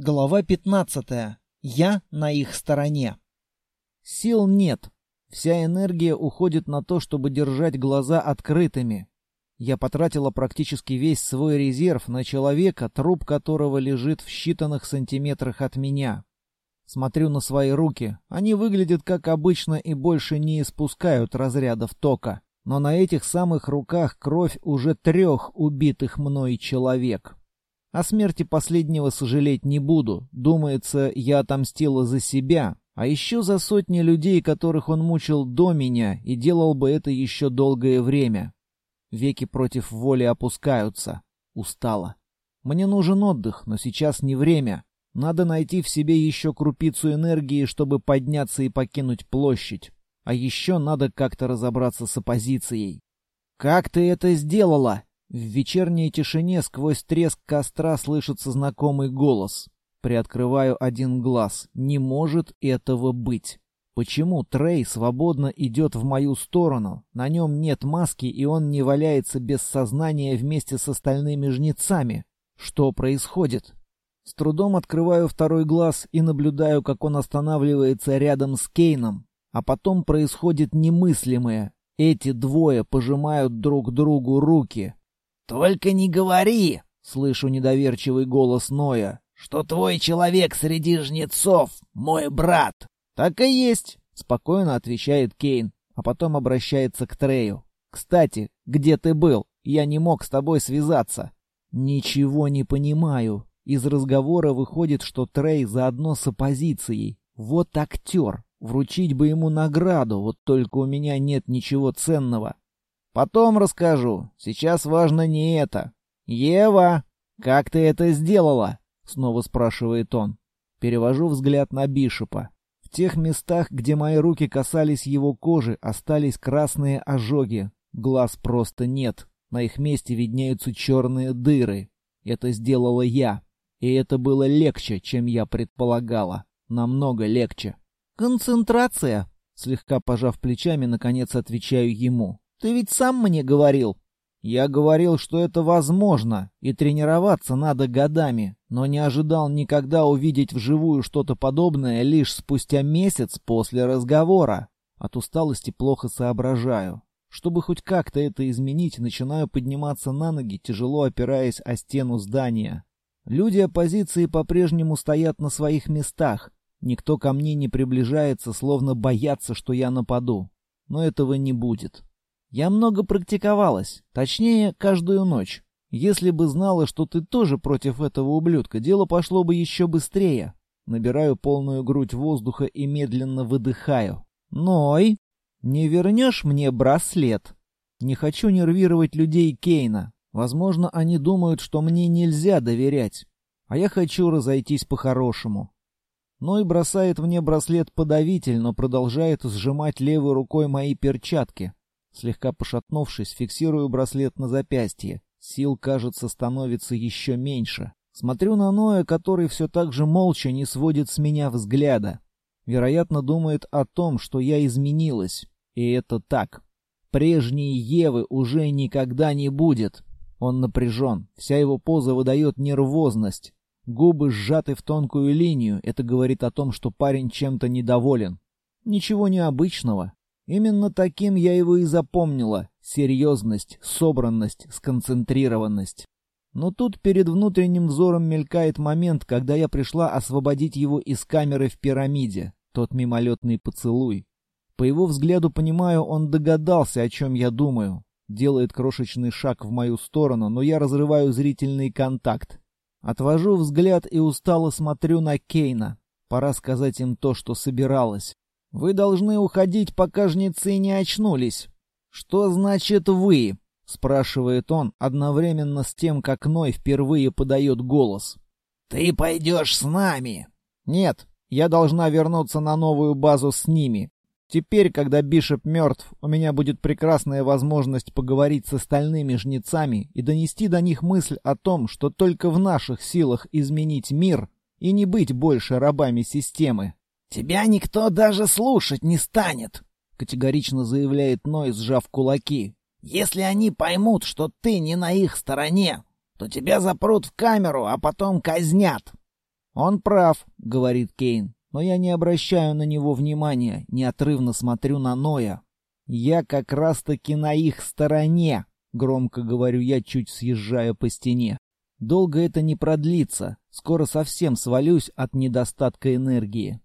Глава 15. Я на их стороне. Сил нет. Вся энергия уходит на то, чтобы держать глаза открытыми. Я потратила практически весь свой резерв на человека, труп которого лежит в считанных сантиметрах от меня. Смотрю на свои руки. Они выглядят как обычно и больше не испускают разрядов тока. Но на этих самых руках кровь уже трех убитых мной человек. О смерти последнего сожалеть не буду. Думается, я отомстила за себя, а еще за сотни людей, которых он мучил до меня, и делал бы это еще долгое время. Веки против воли опускаются. Устала. Мне нужен отдых, но сейчас не время. Надо найти в себе еще крупицу энергии, чтобы подняться и покинуть площадь. А еще надо как-то разобраться с оппозицией. «Как ты это сделала?» В вечерней тишине сквозь треск костра слышится знакомый голос. Приоткрываю один глаз. Не может этого быть. Почему Трей свободно идет в мою сторону? На нем нет маски, и он не валяется без сознания вместе с остальными жнецами. Что происходит? С трудом открываю второй глаз и наблюдаю, как он останавливается рядом с Кейном. А потом происходит немыслимое. Эти двое пожимают друг другу руки. «Только не говори!» — слышу недоверчивый голос Ноя. «Что твой человек среди жнецов, мой брат!» «Так и есть!» — спокойно отвечает Кейн, а потом обращается к Трею. «Кстати, где ты был? Я не мог с тобой связаться». «Ничего не понимаю. Из разговора выходит, что Трей заодно с оппозицией. Вот актер. Вручить бы ему награду, вот только у меня нет ничего ценного. Потом расскажу. Сейчас важно не это. Ева, как ты это сделала? Снова спрашивает он. Перевожу взгляд на Бишопа. В тех местах, где мои руки касались его кожи, остались красные ожоги. Глаз просто нет. На их месте виднеются черные дыры. Это сделала я. И это было легче, чем я предполагала. Намного легче. «Концентрация!» Слегка пожав плечами, наконец отвечаю ему. Ты ведь сам мне говорил. Я говорил, что это возможно, и тренироваться надо годами, но не ожидал никогда увидеть вживую что-то подобное лишь спустя месяц после разговора. От усталости плохо соображаю. Чтобы хоть как-то это изменить, начинаю подниматься на ноги, тяжело опираясь о стену здания. Люди оппозиции по-прежнему стоят на своих местах. Никто ко мне не приближается, словно боятся, что я нападу. Но этого не будет. Я много практиковалась, точнее, каждую ночь. Если бы знала, что ты тоже против этого ублюдка, дело пошло бы еще быстрее. Набираю полную грудь воздуха и медленно выдыхаю. Ной, не вернешь мне браслет? Не хочу нервировать людей Кейна. Возможно, они думают, что мне нельзя доверять. А я хочу разойтись по-хорошему. Ной бросает мне браслет подавитель, но продолжает сжимать левой рукой мои перчатки. Слегка пошатнувшись, фиксирую браслет на запястье. Сил, кажется, становится еще меньше. Смотрю на Ноя, который все так же молча не сводит с меня взгляда. Вероятно, думает о том, что я изменилась. И это так. Прежней Евы уже никогда не будет. Он напряжен. Вся его поза выдает нервозность. Губы сжаты в тонкую линию. Это говорит о том, что парень чем-то недоволен. Ничего необычного. Именно таким я его и запомнила. Серьезность, собранность, сконцентрированность. Но тут перед внутренним взором мелькает момент, когда я пришла освободить его из камеры в пирамиде. Тот мимолетный поцелуй. По его взгляду понимаю, он догадался, о чем я думаю. Делает крошечный шаг в мою сторону, но я разрываю зрительный контакт. Отвожу взгляд и устало смотрю на Кейна. Пора сказать им то, что собиралась. Вы должны уходить, пока жнецы не очнулись. Что значит «вы»? спрашивает он одновременно с тем, как Ной впервые подает голос. Ты пойдешь с нами? Нет, я должна вернуться на новую базу с ними. Теперь, когда Бишоп мертв, у меня будет прекрасная возможность поговорить с остальными жнецами и донести до них мысль о том, что только в наших силах изменить мир и не быть больше рабами системы. «Тебя никто даже слушать не станет», — категорично заявляет Ной, сжав кулаки. «Если они поймут, что ты не на их стороне, то тебя запрут в камеру, а потом казнят». «Он прав», — говорит Кейн, но я не обращаю на него внимания, неотрывно смотрю на Ноя. «Я как раз-таки на их стороне», — громко говорю я, чуть съезжая по стене. «Долго это не продлится, скоро совсем свалюсь от недостатка энергии».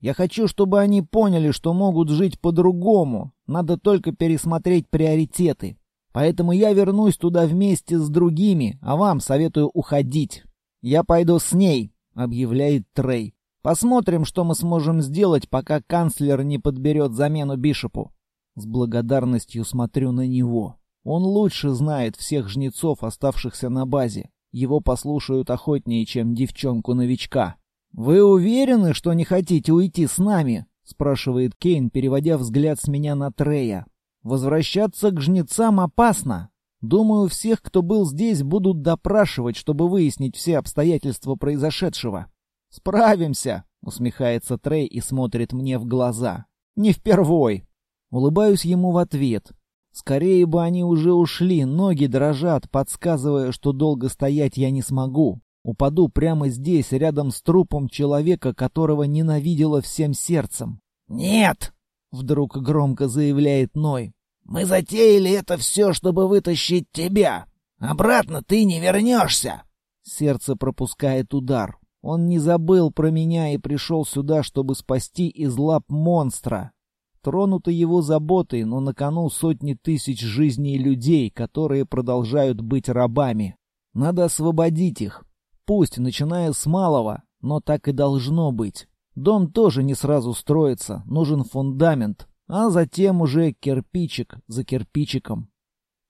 Я хочу, чтобы они поняли, что могут жить по-другому. Надо только пересмотреть приоритеты. Поэтому я вернусь туда вместе с другими, а вам советую уходить. Я пойду с ней, объявляет Трей. Посмотрим, что мы сможем сделать, пока канцлер не подберет замену Бишопу. С благодарностью смотрю на него. Он лучше знает всех жнецов, оставшихся на базе. Его послушают охотнее, чем девчонку-новичка. «Вы уверены, что не хотите уйти с нами?» — спрашивает Кейн, переводя взгляд с меня на Трея. «Возвращаться к жнецам опасно. Думаю, всех, кто был здесь, будут допрашивать, чтобы выяснить все обстоятельства произошедшего». «Справимся!» — усмехается Трей и смотрит мне в глаза. «Не впервой!» Улыбаюсь ему в ответ. Скорее бы они уже ушли, ноги дрожат, подсказывая, что долго стоять я не смогу. Упаду прямо здесь, рядом с трупом человека, которого ненавидела всем сердцем. «Нет!» — вдруг громко заявляет Ной. «Мы затеяли это все, чтобы вытащить тебя. Обратно ты не вернешься!» Сердце пропускает удар. Он не забыл про меня и пришел сюда, чтобы спасти из лап монстра. Тронуто его заботой, но на кону сотни тысяч жизней людей, которые продолжают быть рабами. Надо освободить их, Пусть, начиная с малого, но так и должно быть. Дом тоже не сразу строится, нужен фундамент, а затем уже кирпичик за кирпичиком.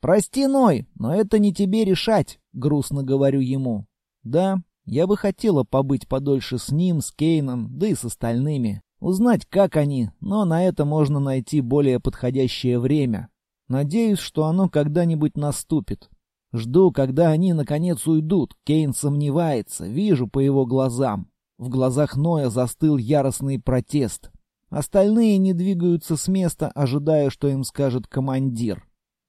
«Прости, Ной, но это не тебе решать», — грустно говорю ему. «Да, я бы хотела побыть подольше с ним, с Кейном, да и с остальными. Узнать, как они, но на это можно найти более подходящее время. Надеюсь, что оно когда-нибудь наступит. Жду, когда они наконец уйдут. Кейн сомневается, вижу по его глазам. В глазах Ноя застыл яростный протест. Остальные не двигаются с места, ожидая, что им скажет командир.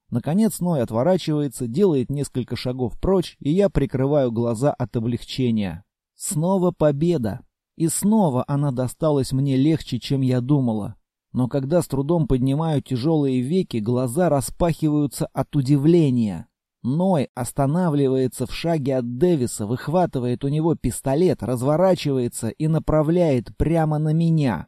Наконец Ной отворачивается, делает несколько шагов прочь, и я прикрываю глаза от облегчения. Снова победа. И снова она досталась мне легче, чем я думала. Но когда с трудом поднимаю тяжелые веки, глаза распахиваются от удивления. Ной останавливается в шаге от Дэвиса, выхватывает у него пистолет, разворачивается и направляет прямо на меня.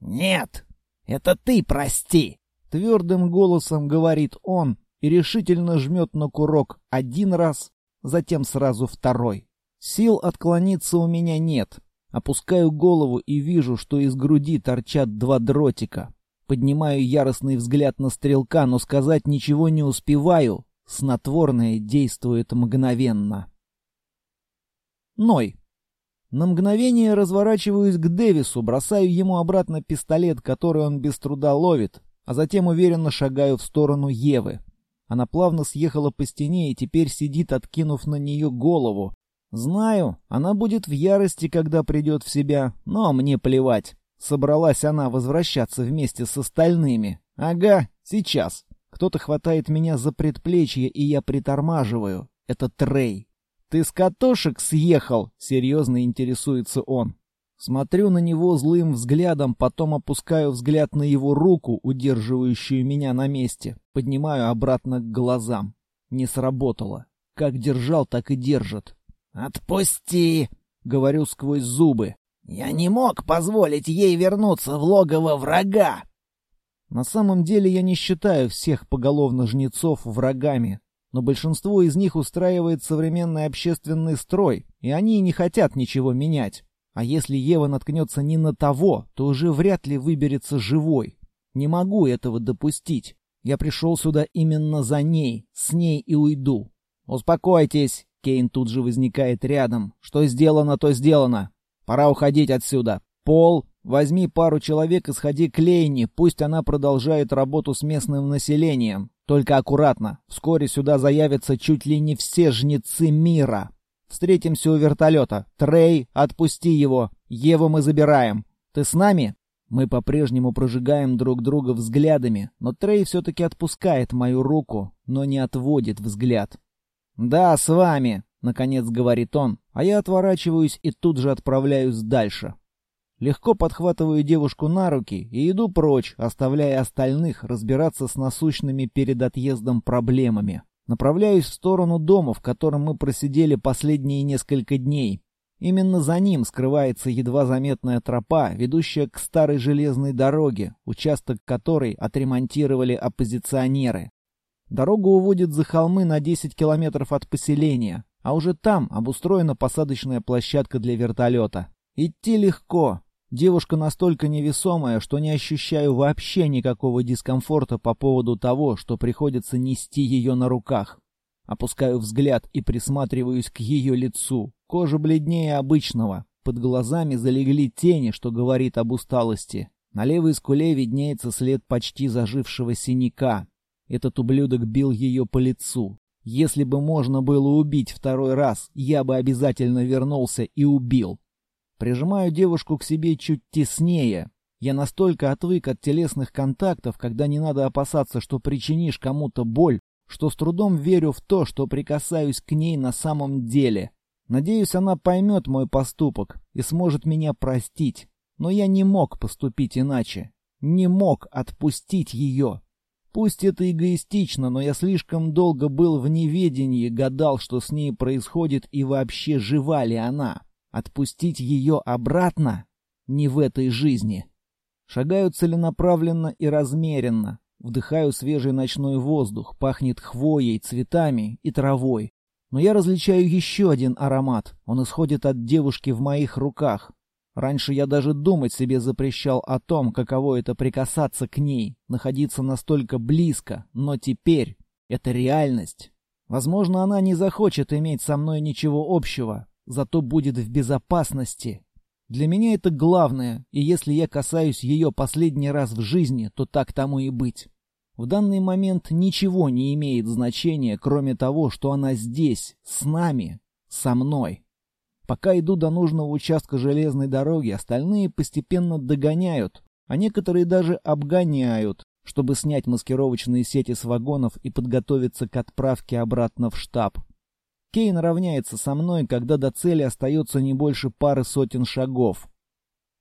«Нет, это ты прости!» Твердым голосом говорит он и решительно жмет на курок один раз, затем сразу второй. Сил отклониться у меня нет. Опускаю голову и вижу, что из груди торчат два дротика. Поднимаю яростный взгляд на стрелка, но сказать ничего не успеваю, Снотворное действует мгновенно. Ной. На мгновение разворачиваюсь к Дэвису, бросаю ему обратно пистолет, который он без труда ловит, а затем уверенно шагаю в сторону Евы. Она плавно съехала по стене и теперь сидит, откинув на нее голову. Знаю, она будет в ярости, когда придет в себя, но мне плевать. Собралась она возвращаться вместе с остальными. Ага, сейчас. Кто-то хватает меня за предплечье, и я притормаживаю. Это Трей. «Ты с катушек съехал?» — серьезно интересуется он. Смотрю на него злым взглядом, потом опускаю взгляд на его руку, удерживающую меня на месте. Поднимаю обратно к глазам. Не сработало. Как держал, так и держит. «Отпусти!» — говорю сквозь зубы. «Я не мог позволить ей вернуться в логово врага!» На самом деле я не считаю всех поголовно жнецов врагами, но большинство из них устраивает современный общественный строй, и они не хотят ничего менять. А если Ева наткнется не на того, то уже вряд ли выберется живой. Не могу этого допустить. Я пришел сюда именно за ней, с ней и уйду. Успокойтесь, Кейн тут же возникает рядом. Что сделано, то сделано. Пора уходить отсюда. Пол, Возьми пару человек и сходи к Лейне, пусть она продолжает работу с местным населением. Только аккуратно, вскоре сюда заявятся чуть ли не все жнецы мира. Встретимся у вертолета. Трей, отпусти его. Еву мы забираем. Ты с нами?» Мы по-прежнему прожигаем друг друга взглядами, но Трей все-таки отпускает мою руку, но не отводит взгляд. «Да, с вами», — наконец говорит он, а я отворачиваюсь и тут же отправляюсь дальше. Легко подхватываю девушку на руки и иду прочь, оставляя остальных разбираться с насущными перед отъездом проблемами. Направляюсь в сторону дома, в котором мы просидели последние несколько дней. Именно за ним скрывается едва заметная тропа, ведущая к старой железной дороге, участок которой отремонтировали оппозиционеры. Дорога уводит за холмы на 10 километров от поселения, а уже там обустроена посадочная площадка для вертолета. Идти легко. Девушка настолько невесомая, что не ощущаю вообще никакого дискомфорта по поводу того, что приходится нести ее на руках. Опускаю взгляд и присматриваюсь к ее лицу. Кожа бледнее обычного. Под глазами залегли тени, что говорит об усталости. На левой скуле виднеется след почти зажившего синяка. Этот ублюдок бил ее по лицу. Если бы можно было убить второй раз, я бы обязательно вернулся и убил. Прижимаю девушку к себе чуть теснее. Я настолько отвык от телесных контактов, когда не надо опасаться, что причинишь кому-то боль, что с трудом верю в то, что прикасаюсь к ней на самом деле. Надеюсь, она поймет мой поступок и сможет меня простить. Но я не мог поступить иначе. Не мог отпустить ее. Пусть это эгоистично, но я слишком долго был в неведении, гадал, что с ней происходит и вообще жива ли она. Отпустить ее обратно? Не в этой жизни. Шагаю целенаправленно и размеренно. Вдыхаю свежий ночной воздух, пахнет хвоей, цветами и травой. Но я различаю еще один аромат. Он исходит от девушки в моих руках. Раньше я даже думать себе запрещал о том, каково это прикасаться к ней, находиться настолько близко, но теперь это реальность. Возможно, она не захочет иметь со мной ничего общего, зато будет в безопасности. Для меня это главное, и если я касаюсь ее последний раз в жизни, то так тому и быть. В данный момент ничего не имеет значения, кроме того, что она здесь, с нами, со мной. Пока иду до нужного участка железной дороги, остальные постепенно догоняют, а некоторые даже обгоняют, чтобы снять маскировочные сети с вагонов и подготовиться к отправке обратно в штаб. Кейн равняется со мной, когда до цели остается не больше пары сотен шагов.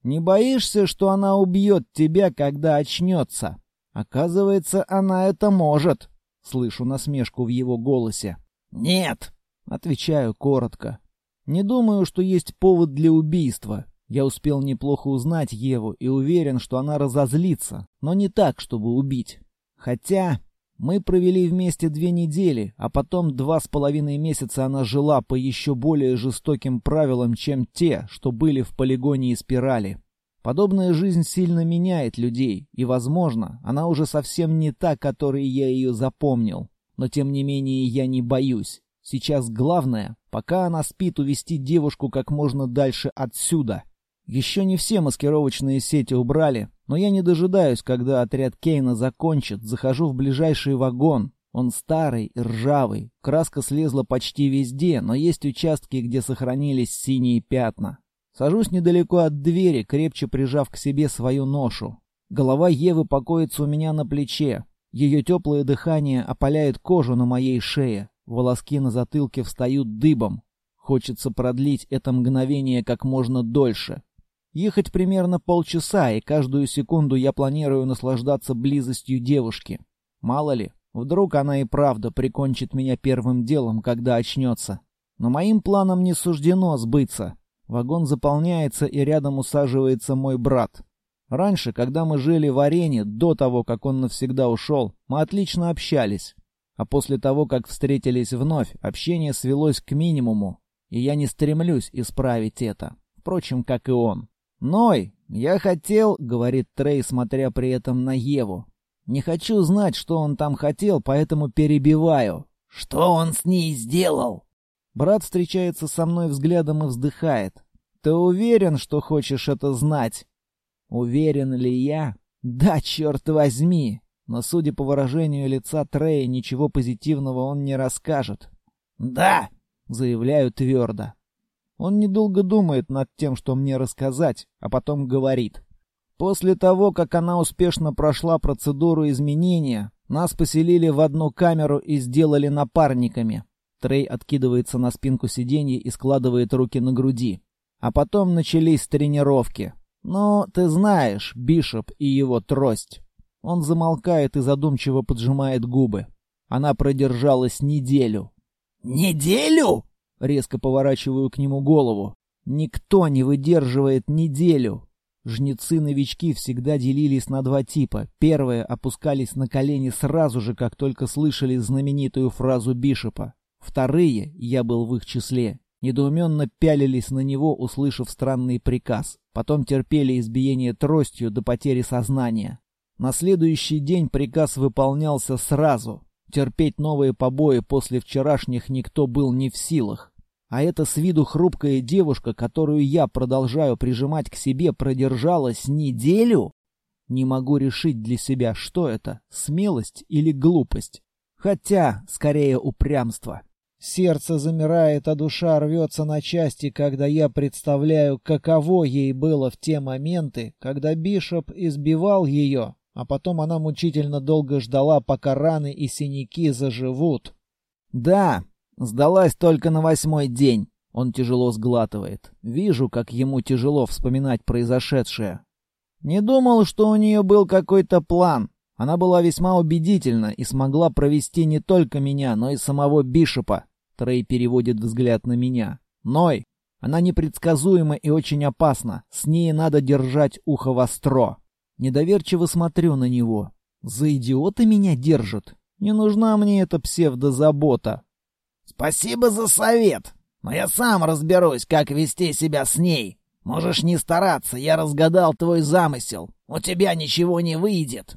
«Не боишься, что она убьет тебя, когда очнется?» «Оказывается, она это может!» — слышу насмешку в его голосе. «Нет!» — отвечаю коротко. Не думаю, что есть повод для убийства. Я успел неплохо узнать Еву и уверен, что она разозлится, но не так, чтобы убить. Хотя мы провели вместе две недели, а потом два с половиной месяца она жила по еще более жестоким правилам, чем те, что были в полигоне и спирали. Подобная жизнь сильно меняет людей, и, возможно, она уже совсем не та, которой я ее запомнил. Но, тем не менее, я не боюсь. Сейчас главное, пока она спит, увести девушку как можно дальше отсюда. Еще не все маскировочные сети убрали, но я не дожидаюсь, когда отряд Кейна закончит, захожу в ближайший вагон. Он старый и ржавый, краска слезла почти везде, но есть участки, где сохранились синие пятна. Сажусь недалеко от двери, крепче прижав к себе свою ношу. Голова Евы покоится у меня на плече. Ее теплое дыхание опаляет кожу на моей шее. Волоски на затылке встают дыбом. Хочется продлить это мгновение как можно дольше. Ехать примерно полчаса, и каждую секунду я планирую наслаждаться близостью девушки. Мало ли, вдруг она и правда прикончит меня первым делом, когда очнется. Но моим планам не суждено сбыться. Вагон заполняется, и рядом усаживается мой брат. Раньше, когда мы жили в арене, до того, как он навсегда ушел, мы отлично общались. А после того, как встретились вновь, общение свелось к минимуму, и я не стремлюсь исправить это. Впрочем, как и он. «Ной, я хотел», — говорит Трей, смотря при этом на Еву. «Не хочу знать, что он там хотел, поэтому перебиваю». «Что он с ней сделал?» Брат встречается со мной взглядом и вздыхает. «Ты уверен, что хочешь это знать?» «Уверен ли я?» «Да, черт возьми!» но, судя по выражению лица Трея, ничего позитивного он не расскажет. «Да!» — заявляю твердо. Он недолго думает над тем, что мне рассказать, а потом говорит. После того, как она успешно прошла процедуру изменения, нас поселили в одну камеру и сделали напарниками. Трей откидывается на спинку сиденья и складывает руки на груди. А потом начались тренировки. Ну, ты знаешь, Бишоп и его трость. Он замолкает и задумчиво поджимает губы. Она продержалась неделю. «Неделю?» Резко поворачиваю к нему голову. Никто не выдерживает неделю. Жнецы-новички всегда делились на два типа. Первые опускались на колени сразу же, как только слышали знаменитую фразу Бишопа. Вторые, я был в их числе, недоуменно пялились на него, услышав странный приказ. Потом терпели избиение тростью до потери сознания. На следующий день приказ выполнялся сразу. Терпеть новые побои после вчерашних никто был не в силах. А эта с виду хрупкая девушка, которую я продолжаю прижимать к себе, продержалась неделю? Не могу решить для себя, что это, смелость или глупость. Хотя, скорее, упрямство. Сердце замирает, а душа рвется на части, когда я представляю, каково ей было в те моменты, когда Бишоп избивал ее, а потом она мучительно долго ждала, пока раны и синяки заживут. Да, Сдалась только на восьмой день. Он тяжело сглатывает. Вижу, как ему тяжело вспоминать произошедшее. Не думал, что у нее был какой-то план. Она была весьма убедительна и смогла провести не только меня, но и самого Бишопа. Трей переводит взгляд на меня. Ной, она непредсказуема и очень опасна. С ней надо держать ухо востро. Недоверчиво смотрю на него. За идиота меня держат. Не нужна мне эта псевдозабота. «Спасибо за совет, но я сам разберусь, как вести себя с ней. Можешь не стараться, я разгадал твой замысел. У тебя ничего не выйдет».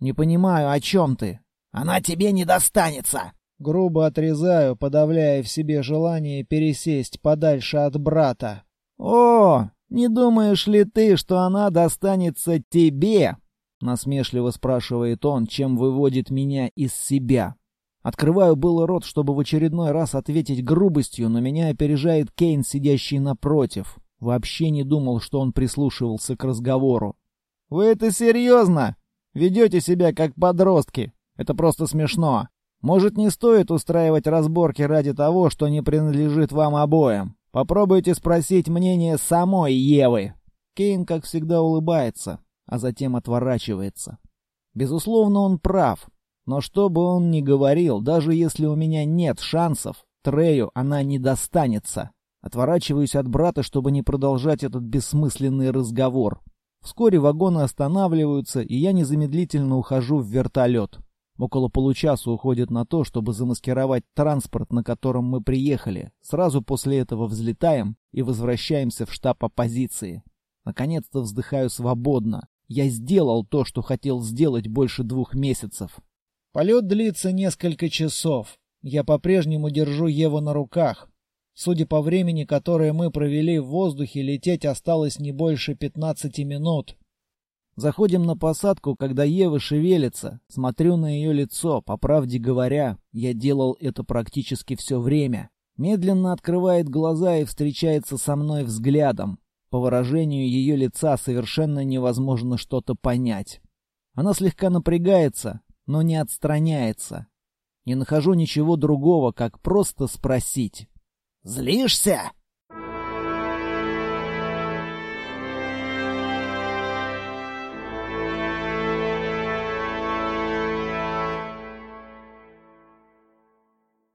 «Не понимаю, о чем ты?» «Она тебе не достанется». Грубо отрезаю, подавляя в себе желание пересесть подальше от брата. «О, не думаешь ли ты, что она достанется тебе?» Насмешливо спрашивает он, чем выводит меня из себя. Открываю было рот, чтобы в очередной раз ответить грубостью, но меня опережает Кейн, сидящий напротив. Вообще не думал, что он прислушивался к разговору. «Вы это серьезно? Ведете себя как подростки. Это просто смешно. Может, не стоит устраивать разборки ради того, что не принадлежит вам обоим. Попробуйте спросить мнение самой Евы». Кейн, как всегда, улыбается, а затем отворачивается. Безусловно, он прав. Но что бы он ни говорил, даже если у меня нет шансов, Трею она не достанется. Отворачиваюсь от брата, чтобы не продолжать этот бессмысленный разговор. Вскоре вагоны останавливаются, и я незамедлительно ухожу в вертолет. Около получаса уходит на то, чтобы замаскировать транспорт, на котором мы приехали. Сразу после этого взлетаем и возвращаемся в штаб оппозиции. Наконец-то вздыхаю свободно. Я сделал то, что хотел сделать больше двух месяцев. Полет длится несколько часов. Я по-прежнему держу Еву на руках. Судя по времени, которое мы провели в воздухе, лететь осталось не больше 15 минут. Заходим на посадку, когда Ева шевелится. Смотрю на ее лицо. По правде говоря, я делал это практически все время. Медленно открывает глаза и встречается со мной взглядом. По выражению ее лица совершенно невозможно что-то понять. Она слегка напрягается, но не отстраняется. Не нахожу ничего другого, как просто спросить. «Злишься?»